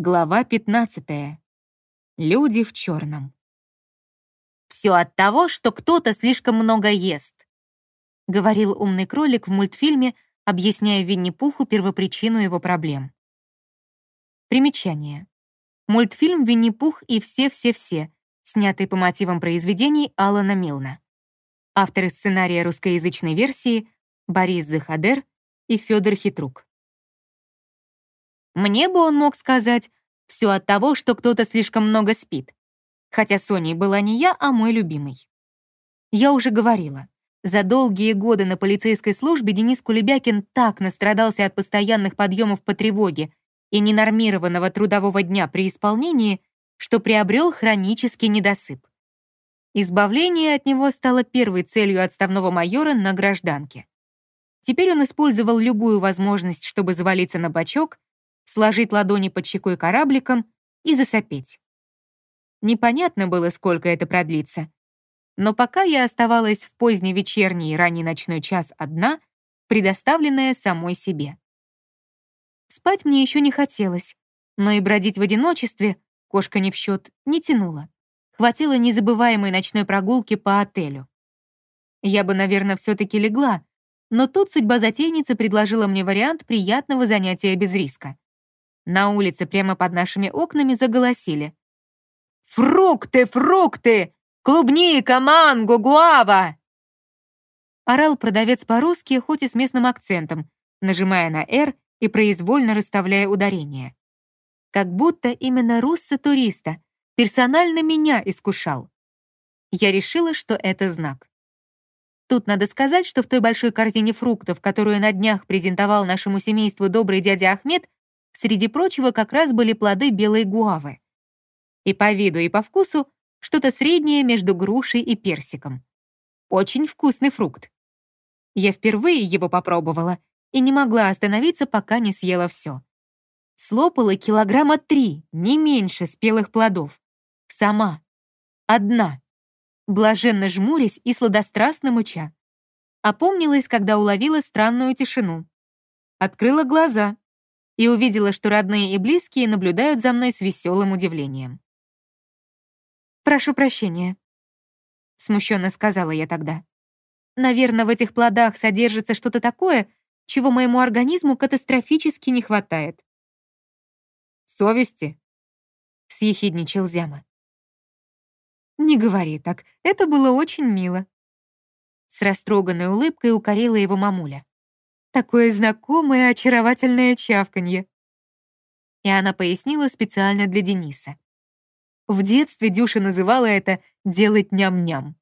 Глава 15. Люди в черном. «Все от того, что кто-то слишком много ест», — говорил умный кролик в мультфильме, объясняя Винни-Пуху первопричину его проблем. Примечание. Мультфильм «Винни-Пух и все-все-все», снятый по мотивам произведений Алана Милна. Авторы сценария русскоязычной версии Борис Захадер и Федор Хитрук. Мне бы он мог сказать, все от того, что кто-то слишком много спит. Хотя Соней была не я, а мой любимый. Я уже говорила, за долгие годы на полицейской службе Денис Кулебякин так настрадался от постоянных подъемов по тревоге и ненормированного трудового дня при исполнении, что приобрел хронический недосып. Избавление от него стало первой целью отставного майора на гражданке. Теперь он использовал любую возможность, чтобы завалиться на бочок сложить ладони под щекой корабликом и засопеть. Непонятно было, сколько это продлится. Но пока я оставалась в поздний вечерний и ранний ночной час одна, предоставленная самой себе. Спать мне еще не хотелось, но и бродить в одиночестве, кошка не в счет, не тянула. Хватило незабываемой ночной прогулки по отелю. Я бы, наверное, все-таки легла, но тут судьба затейницы предложила мне вариант приятного занятия без риска. На улице прямо под нашими окнами заголосили. «Фрукты, фрукты! Клубника, манго, гуава!» Орал продавец по-русски, хоть и с местным акцентом, нажимая на «Р» и произвольно расставляя ударение. Как будто именно Русса-туриста персонально меня искушал. Я решила, что это знак. Тут надо сказать, что в той большой корзине фруктов, которую на днях презентовал нашему семейству добрый дядя Ахмед, Среди прочего как раз были плоды белой гуавы. И по виду, и по вкусу что-то среднее между грушей и персиком. Очень вкусный фрукт. Я впервые его попробовала и не могла остановиться, пока не съела все. Слопала килограмма три, не меньше спелых плодов. Сама. Одна. Блаженно жмурясь и сладострастно мыча. Опомнилась, когда уловила странную тишину. Открыла глаза и увидела, что родные и близкие наблюдают за мной с веселым удивлением. «Прошу прощения», — смущенно сказала я тогда. «Наверное, в этих плодах содержится что-то такое, чего моему организму катастрофически не хватает». «Совести?» — съехидничал Зяма. «Не говори так, это было очень мило». С растроганной улыбкой укорила его мамуля. Такое знакомое очаровательное чавканье. И она пояснила специально для Дениса. В детстве Дюша называла это «делать ням-ням».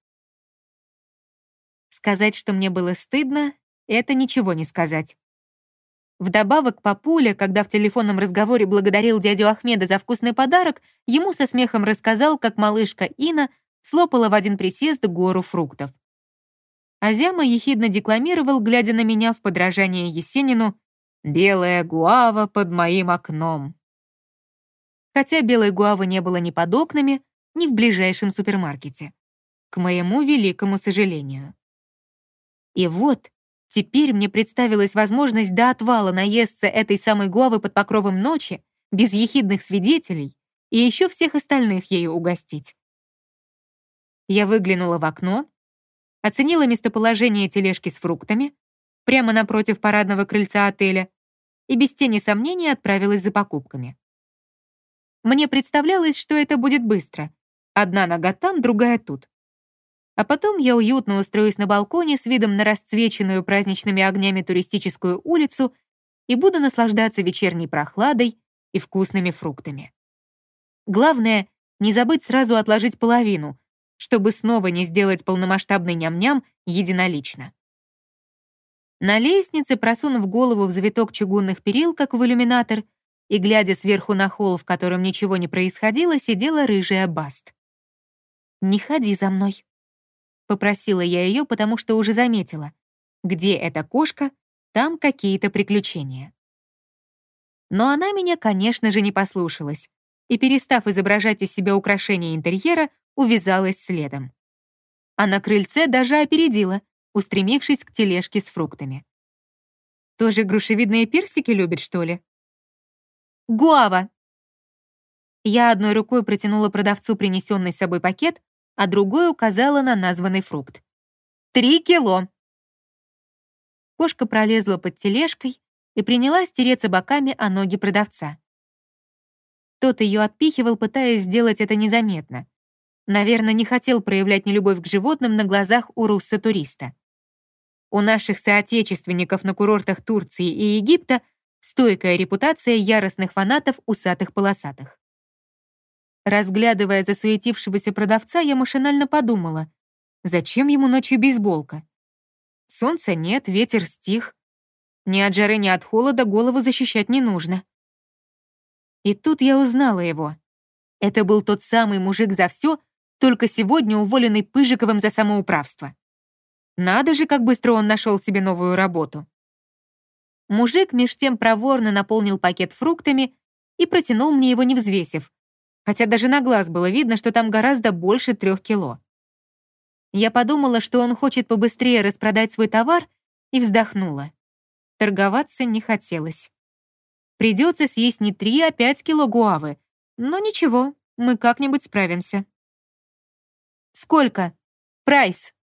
Сказать, что мне было стыдно, это ничего не сказать. Вдобавок, папуля, когда в телефонном разговоре благодарил дядю Ахмеда за вкусный подарок, ему со смехом рассказал, как малышка Ина слопала в один присест гору фруктов. Азяма ехидно декламировал, глядя на меня в подражание Есенину «Белая гуава под моим окном». Хотя белой гуавы не было ни под окнами, ни в ближайшем супермаркете. К моему великому сожалению. И вот, теперь мне представилась возможность до отвала наесться этой самой гуавы под покровом ночи, без ехидных свидетелей, и еще всех остальных ею угостить. Я выглянула в окно оценила местоположение тележки с фруктами прямо напротив парадного крыльца отеля и без тени сомнения отправилась за покупками. Мне представлялось, что это будет быстро. Одна нога там, другая тут. А потом я уютно устроюсь на балконе с видом на расцвеченную праздничными огнями туристическую улицу и буду наслаждаться вечерней прохладой и вкусными фруктами. Главное, не забыть сразу отложить половину, чтобы снова не сделать полномасштабный ням-ням единолично. На лестнице, просунув голову в завиток чугунных перил, как в иллюминатор, и глядя сверху на холл, в котором ничего не происходило, сидела рыжая Баст. «Не ходи за мной», — попросила я ее, потому что уже заметила. Где эта кошка, там какие-то приключения. Но она меня, конечно же, не послушалась, и, перестав изображать из себя украшение интерьера, увязалась следом. А на крыльце даже опередила, устремившись к тележке с фруктами. Тоже грушевидные персики любит, что ли? «Гуава!» Я одной рукой протянула продавцу принесенный с собой пакет, а другой указала на названный фрукт. «Три кило!» Кошка пролезла под тележкой и принялась тереться боками о ноги продавца. Тот ее отпихивал, пытаясь сделать это незаметно. Наверное, не хотел проявлять нелюбовь к животным на глазах у русса-туриста. У наших соотечественников на курортах Турции и Египта стойкая репутация яростных фанатов усатых-полосатых. Разглядывая засуетившегося продавца, я машинально подумала, зачем ему ночью бейсболка? Солнца нет, ветер стих. Ни от жары, ни от холода голову защищать не нужно. И тут я узнала его. Это был тот самый мужик за все, только сегодня уволенный Пыжиковым за самоуправство. Надо же, как быстро он нашел себе новую работу. Мужик меж тем проворно наполнил пакет фруктами и протянул мне его, не взвесив, хотя даже на глаз было видно, что там гораздо больше трех кило. Я подумала, что он хочет побыстрее распродать свой товар, и вздохнула. Торговаться не хотелось. Придется съесть не три, а пять кило гуавы. Но ничего, мы как-нибудь справимся. «Сколько? Прайс!»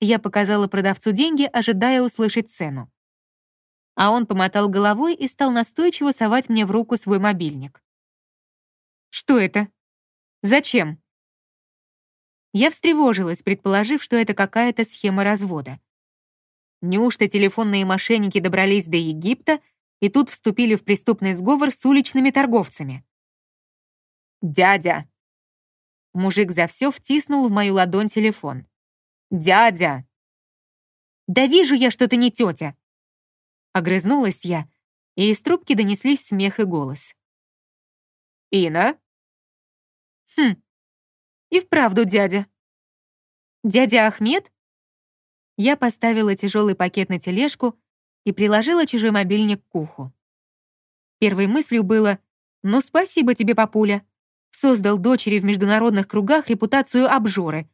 Я показала продавцу деньги, ожидая услышать цену. А он помотал головой и стал настойчиво совать мне в руку свой мобильник. «Что это? Зачем?» Я встревожилась, предположив, что это какая-то схема развода. Неужто телефонные мошенники добрались до Египта и тут вступили в преступный сговор с уличными торговцами. «Дядя!» Мужик за все втиснул в мою ладонь телефон. «Дядя!» «Да вижу я, что ты не тетя!» Огрызнулась я, и из трубки донеслись смех и голос. «Ина?» «Хм, и вправду дядя». «Дядя Ахмед?» Я поставила тяжелый пакет на тележку и приложила чужой мобильник к уху. Первой мыслью было «Ну, спасибо тебе, папуля». Создал дочери в международных кругах репутацию обжоры.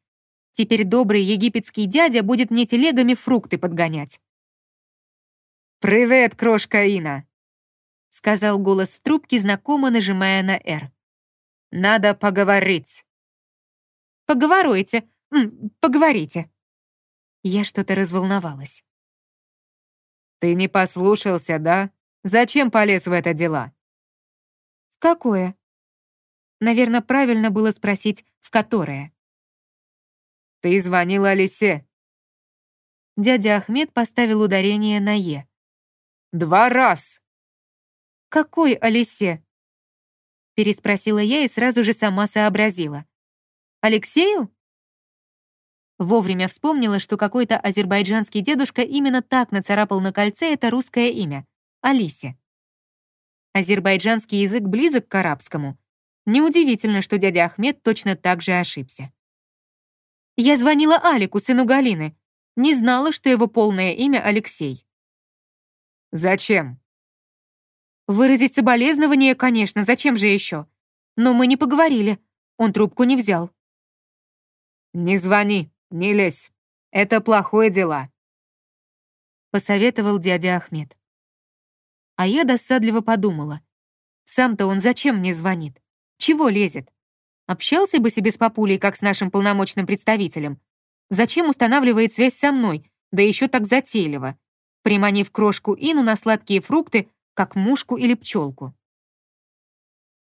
Теперь добрый египетский дядя будет мне телегами фрукты подгонять. «Привет, крошка Ина», — сказал голос в трубке, знакомо нажимая на «Р». «Надо поговорить». «Поговорите, поговорите». Я что-то разволновалась. «Ты не послушался, да? Зачем полез в это дело?» «В какое?» Наверное, правильно было спросить, в которое. «Ты звонила Алисе». Дядя Ахмед поставил ударение на «е». «Два раз!» «Какой Алисе?» Переспросила я и сразу же сама сообразила. «Алексею?» Вовремя вспомнила, что какой-то азербайджанский дедушка именно так нацарапал на кольце это русское имя — Алисе. Азербайджанский язык близок к арабскому. Неудивительно, что дядя Ахмед точно так же ошибся. Я звонила Алику, сыну Галины. Не знала, что его полное имя Алексей. «Зачем?» «Выразить соболезнование, конечно, зачем же еще? Но мы не поговорили. Он трубку не взял». «Не звони», «Не лезь, это плохое дело», — посоветовал дядя Ахмед. А я досадливо подумала. Сам-то он зачем мне звонит? Чего лезет? Общался бы себе с папулей, как с нашим полномочным представителем. Зачем устанавливает связь со мной, да еще так затейливо, приманив крошку Ину на сладкие фрукты, как мушку или пчелку?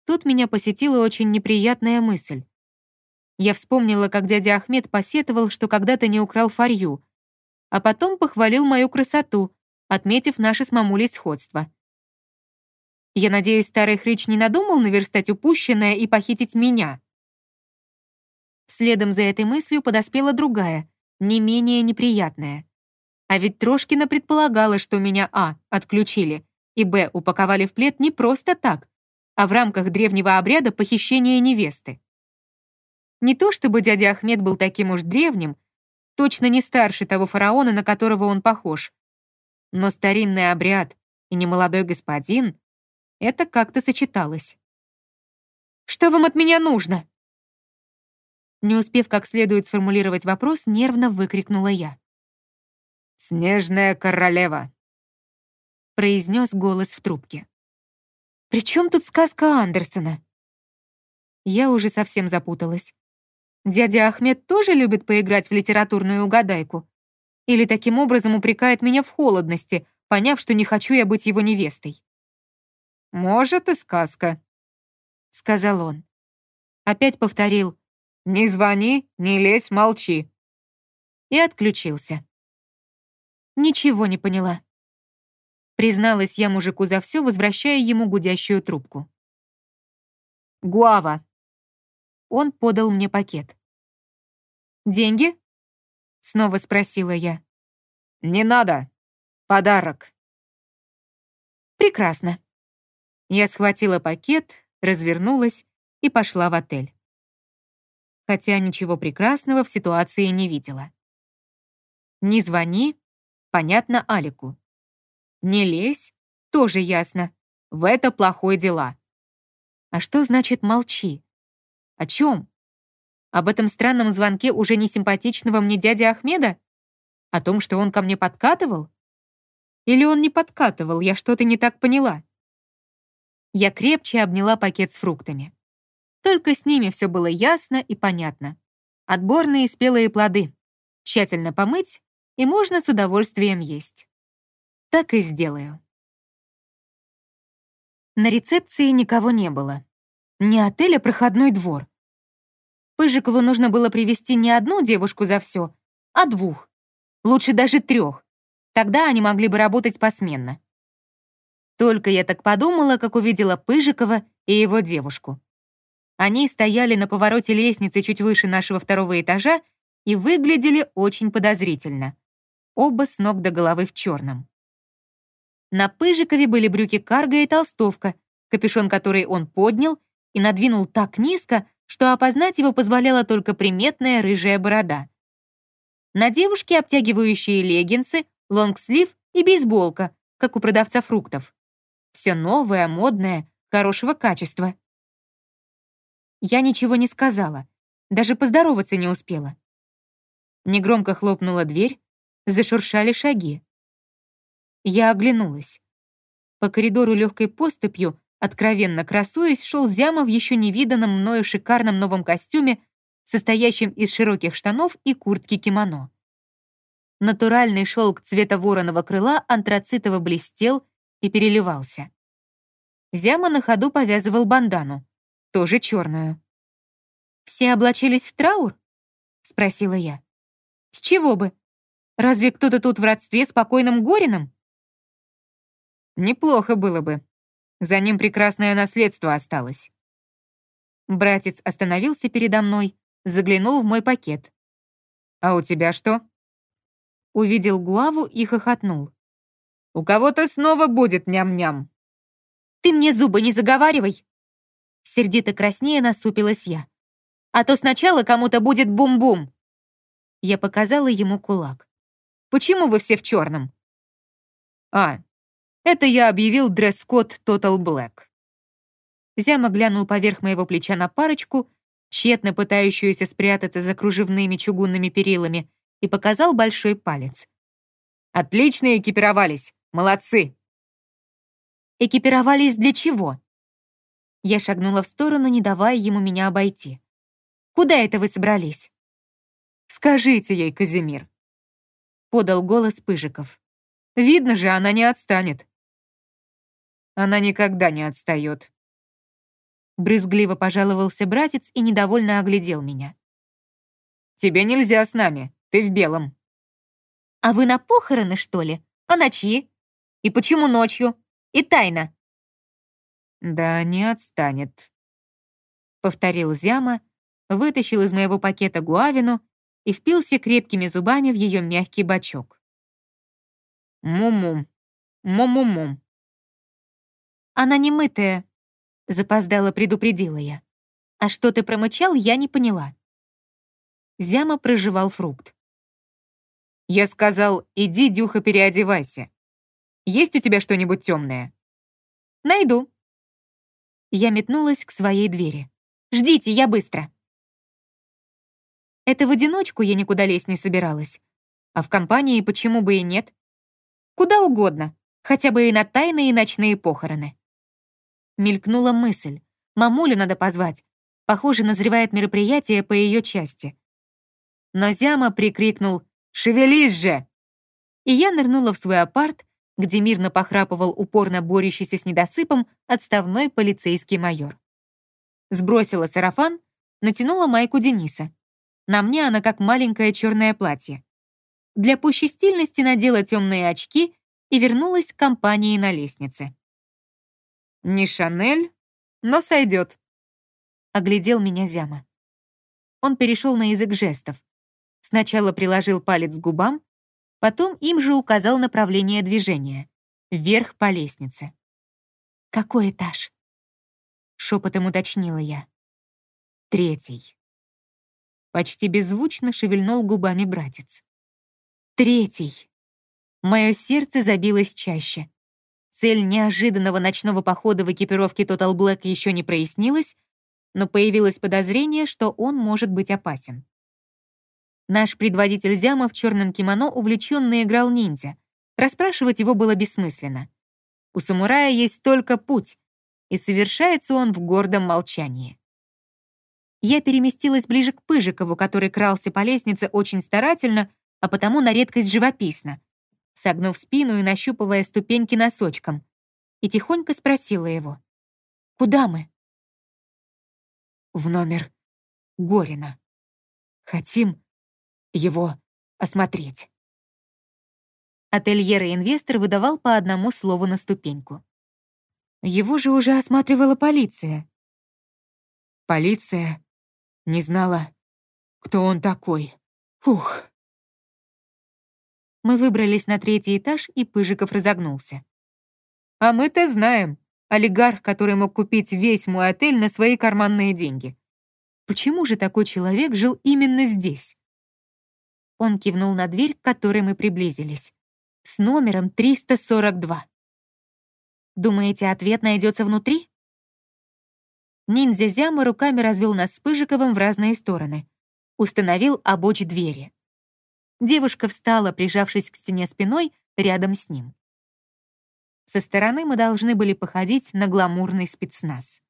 Тут меня посетила очень неприятная мысль. Я вспомнила, как дядя Ахмед посетовал, что когда-то не украл фарью, а потом похвалил мою красоту, отметив наше с мамулей сходство. Я надеюсь, старый хрыч не надумал наверстать упущенное и похитить меня. Следом за этой мыслью подоспела другая, не менее неприятная. А ведь Трошкина предполагала, что меня а. отключили, и б. упаковали в плед не просто так, а в рамках древнего обряда похищения невесты. Не то чтобы дядя Ахмед был таким уж древним, точно не старше того фараона, на которого он похож. Но старинный обряд и немолодой господин — это как-то сочеталось. «Что вам от меня нужно?» Не успев как следует сформулировать вопрос, нервно выкрикнула я. «Снежная королева», — произнес голос в трубке. «При чем тут сказка Андерсона?» Я уже совсем запуталась. Дядя Ахмед тоже любит поиграть в литературную угадайку? Или таким образом упрекает меня в холодности, поняв, что не хочу я быть его невестой? «Может, и сказка», — сказал он. Опять повторил «Не звони, не лезь, молчи». И отключился. Ничего не поняла. Призналась я мужику за все, возвращая ему гудящую трубку. «Гуава». Он подал мне пакет. «Деньги?» — снова спросила я. «Не надо. Подарок». «Прекрасно». Я схватила пакет, развернулась и пошла в отель. Хотя ничего прекрасного в ситуации не видела. Не звони, понятно Алику. Не лезь, тоже ясно. В это плохое дела. А что значит молчи? О чем? Об этом странном звонке уже не симпатичного мне дяди Ахмеда? О том, что он ко мне подкатывал? Или он не подкатывал, я что-то не так поняла? Я крепче обняла пакет с фруктами. Только с ними все было ясно и понятно. Отборные спелые плоды. Тщательно помыть, и можно с удовольствием есть. Так и сделаю. На рецепции никого не было. Не отель, а проходной двор. Пыжикову нужно было привести не одну девушку за все, а двух. Лучше даже трех. Тогда они могли бы работать посменно. Только я так подумала, как увидела Пыжикова и его девушку. Они стояли на повороте лестницы чуть выше нашего второго этажа и выглядели очень подозрительно. Оба с ног до головы в черном. На Пыжикове были брюки карго и толстовка, капюшон который он поднял и надвинул так низко, что опознать его позволяла только приметная рыжая борода. На девушке обтягивающие леггинсы, лонгслив и бейсболка, как у продавца фруктов. Все новое, модное, хорошего качества. Я ничего не сказала, даже поздороваться не успела. Негромко хлопнула дверь, зашуршали шаги. Я оглянулась. По коридору легкой поступью Откровенно красуясь, шел Зяма в еще невиданном мною шикарном новом костюме, состоящем из широких штанов и куртки кимоно. Натуральный шелк цвета вороного крыла антрацитово блестел и переливался. Зяма на ходу повязывал бандану, тоже черную. «Все облачились в траур?» — спросила я. «С чего бы? Разве кто-то тут в родстве с покойным Горином?» «Неплохо было бы», за ним прекрасное наследство осталось. Братец остановился передо мной, заглянул в мой пакет. «А у тебя что?» Увидел Гуаву и хохотнул. «У кого-то снова будет ням-ням». «Ты мне зубы не заговаривай!» Сердито краснее насупилась я. «А то сначала кому-то будет бум-бум!» Я показала ему кулак. «Почему вы все в черном?» «А, это я объявил дресс-код Total Black. Зяма глянул поверх моего плеча на парочку, тщетно пытающуюся спрятаться за кружевными чугунными перилами, и показал большой палец. «Отлично экипировались! Молодцы!» «Экипировались для чего?» Я шагнула в сторону, не давая ему меня обойти. «Куда это вы собрались?» «Скажите ей, Казимир», — подал голос Пыжиков. «Видно же, она не отстанет. Она никогда не отстает. Брюзгливо пожаловался братец и недовольно оглядел меня. «Тебе нельзя с нами, ты в белом». «А вы на похороны, что ли? А на чьи? И почему ночью? И тайна?» «Да не отстанет», — повторил Зяма, вытащил из моего пакета гуавину и впился крепкими зубами в ее мягкий бочок. «Мум-мум, мум-мум-мум». Она не мытая», — запоздала предупредила я. «А что ты промычал, я не поняла». Зяма проживал фрукт. «Я сказал, иди, Дюха, переодевайся. Есть у тебя что-нибудь темное?» «Найду». Я метнулась к своей двери. «Ждите, я быстро». Это в одиночку я никуда лезть не собиралась. А в компании почему бы и нет? Куда угодно, хотя бы и на тайные ночные похороны. Мелькнула мысль. Мамулю надо позвать. Похоже, назревает мероприятие по ее части. Но Зяма прикрикнул «Шевелись же!» И я нырнула в свой апарт, где мирно похрапывал упорно борющийся с недосыпом отставной полицейский майор. Сбросила сарафан, натянула майку Дениса. На мне она как маленькое черное платье. Для пущей стильности надела темные очки и вернулась к компании на лестнице. «Не Шанель, но сойдет», — оглядел меня Зяма. Он перешел на язык жестов. Сначала приложил палец к губам, потом им же указал направление движения — вверх по лестнице. «Какой этаж?» — шепотом уточнила я. «Третий». Почти беззвучно шевельнул губами братец. «Третий». Мое сердце забилось чаще. Цель неожиданного ночного похода в экипировке Total Black еще не прояснилась, но появилось подозрение, что он может быть опасен. Наш предводитель Зяма в черном кимоно увлеченно играл ниндзя. Расспрашивать его было бессмысленно. У самурая есть только путь, и совершается он в гордом молчании. Я переместилась ближе к Пыжикову, который крался по лестнице очень старательно, а потому на редкость живописно, согнув спину и нащупывая ступеньки носочком, и тихонько спросила его. «Куда мы?» «В номер Горина. Хотим его осмотреть». Ательер и инвестор выдавал по одному слову на ступеньку. Его же уже осматривала полиция. Полиция не знала, кто он такой. Фух. Мы выбрались на третий этаж, и Пыжиков разогнулся. «А мы-то знаем. Олигарх, который мог купить весь мой отель на свои карманные деньги. Почему же такой человек жил именно здесь?» Он кивнул на дверь, к которой мы приблизились. С номером 342. «Думаете, ответ найдется внутри?» Ниндзя Зяма руками развел нас с Пыжиковым в разные стороны. Установил обочь двери. Девушка встала, прижавшись к стене спиной, рядом с ним. Со стороны мы должны были походить на гламурный спецназ.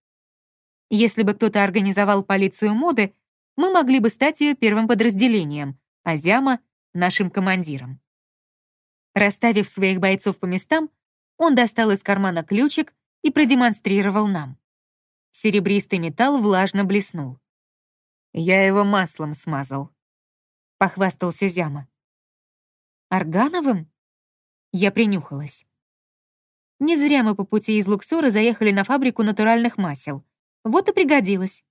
Если бы кто-то организовал полицию моды, мы могли бы стать ее первым подразделением, а Зяма — нашим командиром. Расставив своих бойцов по местам, он достал из кармана ключик и продемонстрировал нам. Серебристый металл влажно блеснул. «Я его маслом смазал», — похвастался Зяма. «Органовым?» Я принюхалась. Не зря мы по пути из Луксора заехали на фабрику натуральных масел. Вот и пригодилось.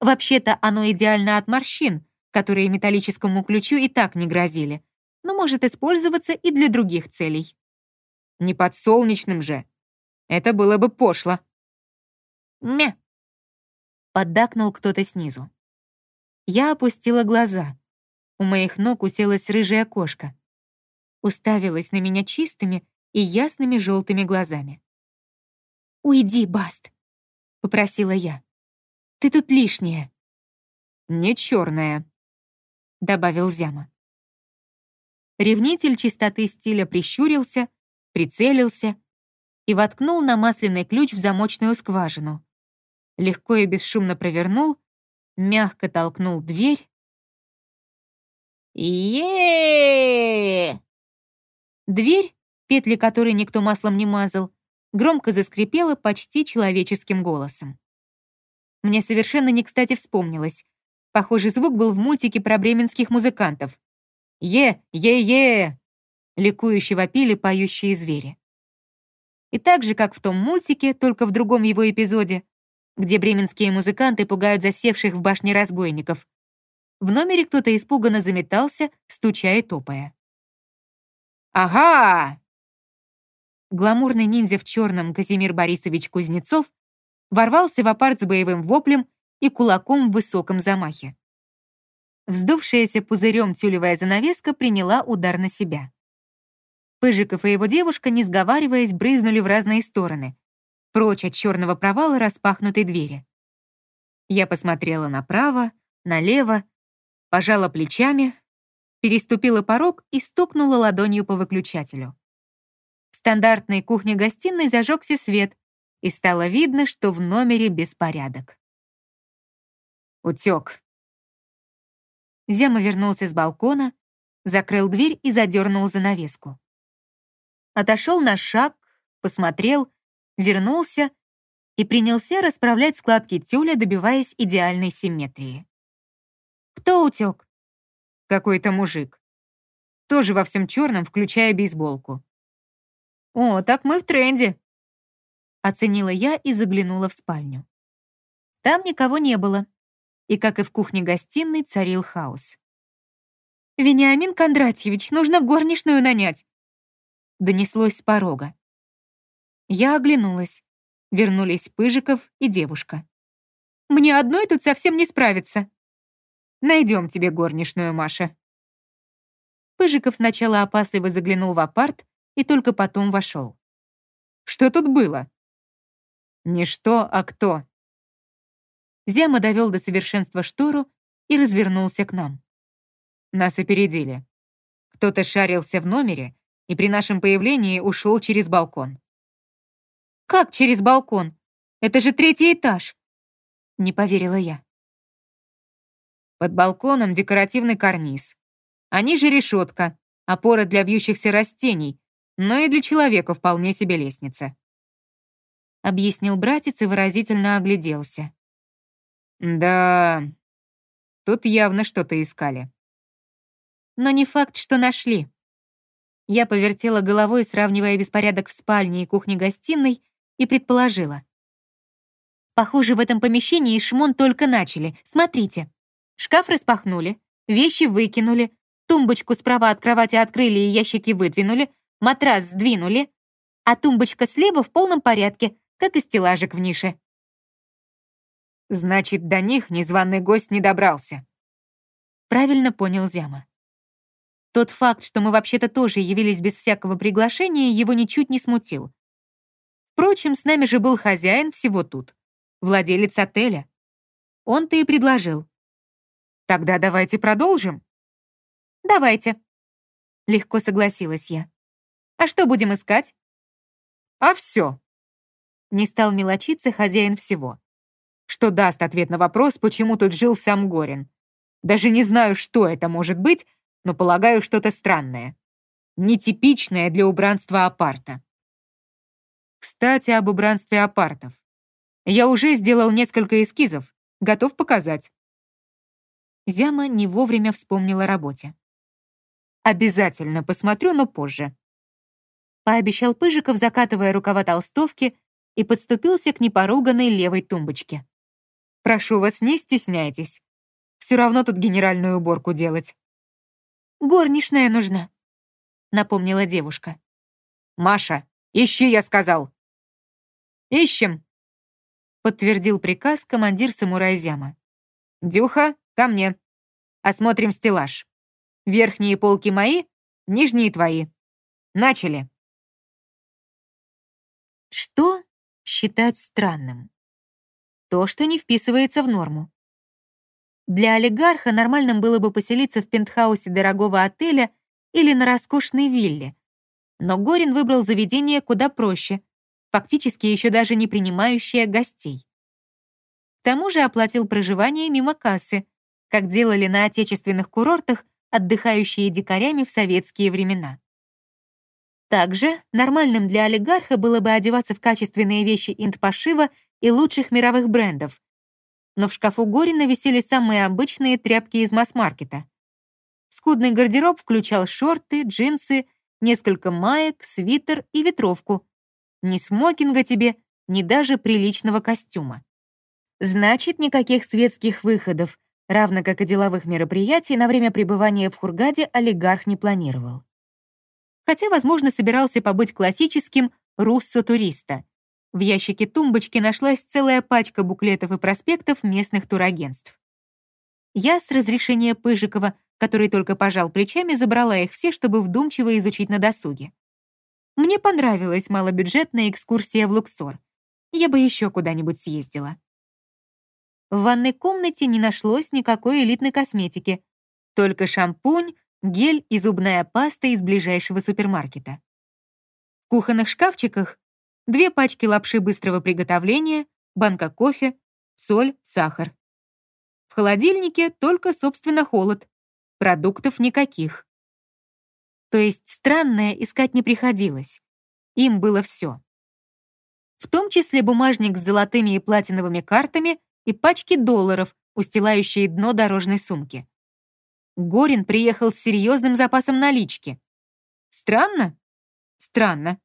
Вообще-то оно идеально от морщин, которые металлическому ключу и так не грозили, но может использоваться и для других целей. Не подсолнечным же. Это было бы пошло. Мя! Поддакнул кто-то снизу. Я опустила глаза. У моих ног уселась рыжая кошка. Уставилась на меня чистыми и ясными желтыми глазами. «Уйди, Баст!» — попросила я. «Ты тут лишняя». «Не черная», — добавил Зяма. Ревнитель чистоты стиля прищурился, прицелился и воткнул на масляный ключ в замочную скважину. Легко и бесшумно провернул, мягко толкнул дверь е Дверь, петли которой никто маслом не мазал, громко заскрипела почти человеческим голосом. Мне совершенно не кстати вспомнилось. Похожий звук был в мультике про бременских музыкантов. «Е! Е-е!» ликующе вопили поющие звери. И так же, как в том мультике, только в другом его эпизоде, где бременские музыканты пугают засевших в башне разбойников, в номере кто-то испуганно заметался, стуча и топая. «Ага!» Гламурный ниндзя в черном Казимир Борисович Кузнецов ворвался в апарт с боевым воплем и кулаком в высоком замахе. Вздувшаяся пузырем тюлевая занавеска приняла удар на себя. Пыжиков и его девушка, не сговариваясь, брызнули в разные стороны, прочь от черного провала распахнутой двери. Я посмотрела направо, налево пожала плечами, переступила порог и стукнула ладонью по выключателю. В стандартной кухне-гостиной зажегся свет, и стало видно, что в номере беспорядок. Утек. Зяма вернулся с балкона, закрыл дверь и задернул занавеску. Отошел на шаг, посмотрел, вернулся и принялся расправлять складки тюля, добиваясь идеальной симметрии. «Кто утек?» «Какой-то мужик. Тоже во всем черном, включая бейсболку». «О, так мы в тренде», — оценила я и заглянула в спальню. Там никого не было и, как и в кухне-гостиной, царил хаос. «Вениамин Кондратьевич, нужно горничную нанять!» Донеслось с порога. Я оглянулась. Вернулись Пыжиков и девушка. «Мне одной тут совсем не справиться!» «Найдем тебе горничную, Маша!» Пыжиков сначала опасливо заглянул в апарт и только потом вошел. «Что тут было?» «Не что, а кто», Зяма довел до совершенства штору и развернулся к нам. Нас опередили. Кто-то шарился в номере и при нашем появлении ушел через балкон. «Как через балкон? Это же третий этаж!» Не поверила я. Под балконом декоративный карниз. А ниже решетка, опора для вьющихся растений, но и для человека вполне себе лестница. Объяснил братец и выразительно огляделся. Да, тут явно что-то искали. Но не факт, что нашли. Я повертела головой, сравнивая беспорядок в спальне и кухне-гостиной, и предположила. Похоже, в этом помещении шмон только начали. Смотрите. Шкаф распахнули, вещи выкинули, тумбочку справа от кровати открыли и ящики выдвинули, матрас сдвинули, а тумбочка слева в полном порядке, как и стеллажик в нише. Значит, до них незваный гость не добрался. Правильно понял Зяма. Тот факт, что мы вообще-то тоже явились без всякого приглашения, его ничуть не смутил. Впрочем, с нами же был хозяин всего тут, владелец отеля. Он-то и предложил. Тогда давайте продолжим. Давайте. Легко согласилась я. А что будем искать? А все. Не стал мелочиться хозяин всего что даст ответ на вопрос, почему тут жил сам Горин. Даже не знаю, что это может быть, но полагаю, что-то странное. Нетипичное для убранства апарта. Кстати, об убранстве апартов. Я уже сделал несколько эскизов, готов показать. Зяма не вовремя вспомнила о работе. «Обязательно посмотрю, но позже», — пообещал Пыжиков, закатывая рукава толстовки, и подступился к непоруганной левой тумбочке. Прошу вас, не стесняйтесь. Все равно тут генеральную уборку делать. Горничная нужна, напомнила девушка. Маша, ищи, я сказал. Ищем, подтвердил приказ командир самурай Зяма. Дюха, ко мне. Осмотрим стеллаж. Верхние полки мои, нижние твои. Начали. Что считать странным? То, что не вписывается в норму. Для олигарха нормальным было бы поселиться в пентхаусе дорогого отеля или на роскошной вилле. Но Горин выбрал заведение куда проще, фактически еще даже не принимающее гостей. К тому же оплатил проживание мимо кассы, как делали на отечественных курортах, отдыхающие дикарями в советские времена. Также нормальным для олигарха было бы одеваться в качественные вещи инт-пошива и лучших мировых брендов. Но в шкафу Горина висели самые обычные тряпки из масс-маркета. Скудный гардероб включал шорты, джинсы, несколько маек, свитер и ветровку. Ни смокинга тебе, ни даже приличного костюма. Значит, никаких светских выходов, равно как и деловых мероприятий на время пребывания в Хургаде олигарх не планировал. Хотя, возможно, собирался побыть классическим руссо-туриста, в ящике тумбочки нашлась целая пачка буклетов и проспектов местных турагентств. Я с разрешения Пыжикова, который только пожал плечами, забрала их все, чтобы вдумчиво изучить на досуге. Мне понравилась малобюджетная экскурсия в Луксор. Я бы еще куда-нибудь съездила. В ванной комнате не нашлось никакой элитной косметики, только шампунь, гель и зубная паста из ближайшего супермаркета. В кухонных шкафчиках две пачки лапши быстрого приготовления, банка кофе, соль, сахар. В холодильнике только, собственно, холод. Продуктов никаких. То есть странное искать не приходилось. Им было все. В том числе бумажник с золотыми и платиновыми картами и пачки долларов, устилающие дно дорожной сумки. Горин приехал с серьезным запасом налички. Странно? Странно.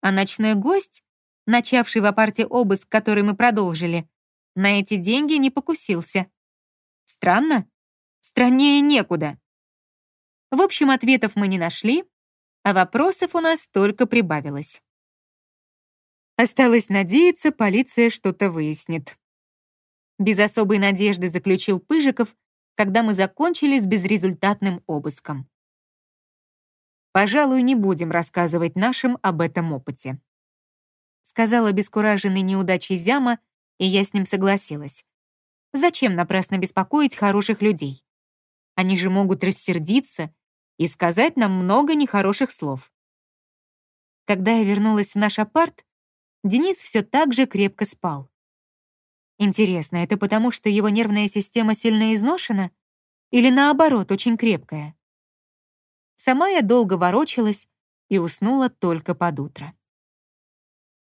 А ночной гость, начавший в апарте обыск, который мы продолжили, на эти деньги не покусился. Странно? Страннее некуда. В общем, ответов мы не нашли, а вопросов у нас только прибавилось. Осталось надеяться, полиция что-то выяснит. Без особой надежды заключил Пыжиков, когда мы закончили с безрезультатным обыском. «Пожалуй, не будем рассказывать нашим об этом опыте», сказал обескураженный неудачей Зяма, и я с ним согласилась. Зачем напрасно беспокоить хороших людей? Они же могут рассердиться и сказать нам много нехороших слов. Когда я вернулась в наш апарт, Денис все так же крепко спал. Интересно, это потому, что его нервная система сильно изношена? Или наоборот, очень крепкая? Сама я долго ворочалась и уснула только под утро.